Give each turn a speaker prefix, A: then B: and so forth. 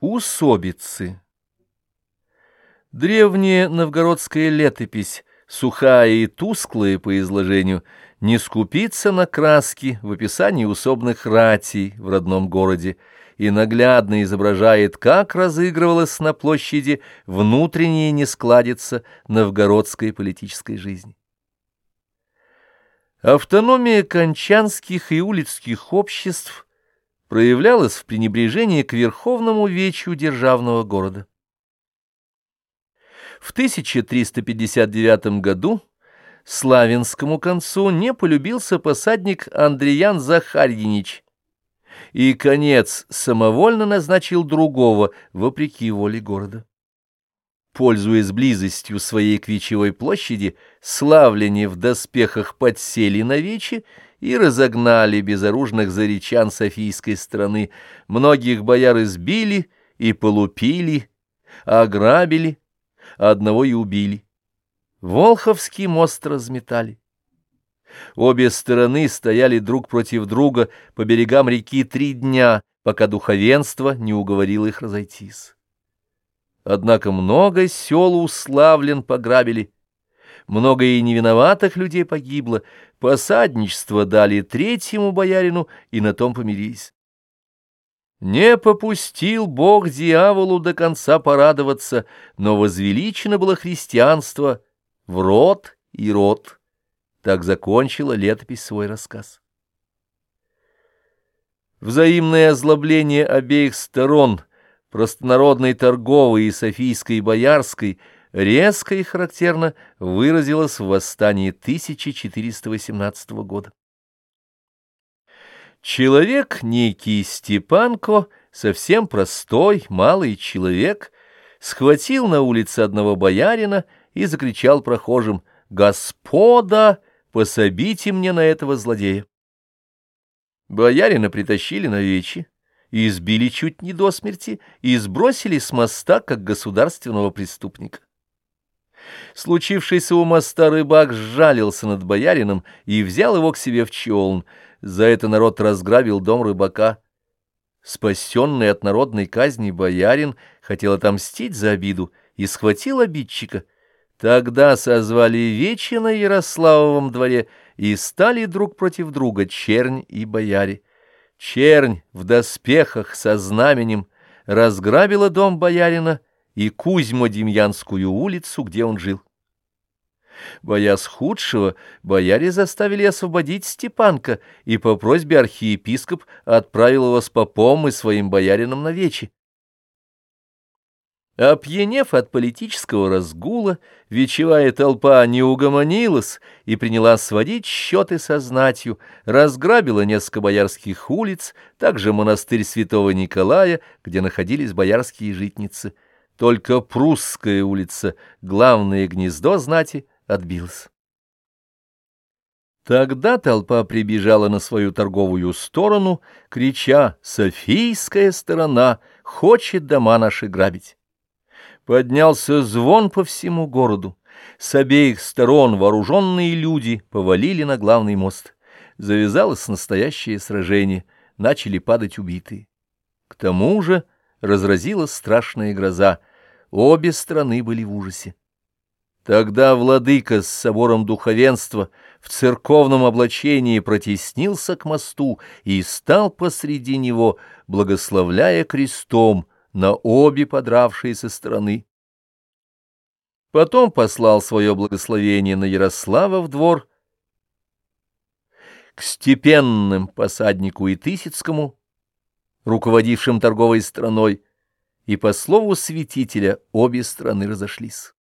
A: Усобицы Древняя новгородская летопись, сухая и тусклая по изложению, не скупится на краски в описании усобных ратей в родном городе и наглядно изображает, как разыгрывалась на площади внутренняя нескладица новгородской политической жизни. Автономия кончанских и улицких обществ – проявлялось в пренебрежении к верховному вечу державного города. В 1359 году славянскому концу не полюбился посадник Андреян Захарьинич, и конец самовольно назначил другого, вопреки воле города. Пользуясь близостью своей к Вечевой площади, славляне в доспехах подсели на вече и разогнали безоружных заречан Софийской страны. Многих бояр избили и полупили, ограбили, а одного и убили. Волховский мост разметали. Обе стороны стояли друг против друга по берегам реки три дня, пока духовенство не уговорило их разойтись. Однако много сел уславлен пограбили, много и невиноватых людей погибло, посадничество дали третьему боярину и на том помирились. Не попустил Бог дьяволу до конца порадоваться, но возвеличено было христианство в род и род. Так закончила летопись свой рассказ. Взаимное озлобление обеих сторон, простонародной торговой и софийской боярской – резко и характерно выразилось в восстании 1418 года. Человек, некий Степанко, совсем простой, малый человек, схватил на улице одного боярина и закричал прохожим «Господа, пособите мне на этого злодея!» Боярина притащили на вечи, избили чуть не до смерти и сбросили с моста как государственного преступника. Случившийся у моста рыбак сжалился над боярином и взял его к себе в челн. За это народ разграбил дом рыбака. Спасенный от народной казни боярин хотел отомстить за обиду и схватил обидчика. Тогда созвали вечи на Ярославовом дворе и стали друг против друга чернь и бояре. Чернь в доспехах со знаменем разграбила дом боярина — и Кузьмо-Демьянскую улицу, где он жил. Боясь худшего, бояре заставили освободить Степанка, и по просьбе архиепископ отправил его с попом и своим боярином на вечи. Опьянев от политического разгула, вечевая толпа не угомонилась и приняла сводить счеты со знатью, разграбила несколько боярских улиц, также монастырь святого Николая, где находились боярские житницы – только Прусская улица, главное гнездо знати, отбилась. Тогда толпа прибежала на свою торговую сторону, крича «Софийская сторона хочет дома наши грабить». Поднялся звон по всему городу. С обеих сторон вооруженные люди повалили на главный мост. Завязалось настоящее сражение, начали падать убитые. К тому же разразилась страшная гроза — Обе страны были в ужасе. Тогда владыка с собором духовенства в церковном облачении протеснился к мосту и стал посреди него, благословляя крестом на обе подравшиеся страны. Потом послал свое благословение на Ярослава в двор, к степенным посаднику и Тысяцкому, руководившим торговой страной, и по слову святителя обе страны разошлись.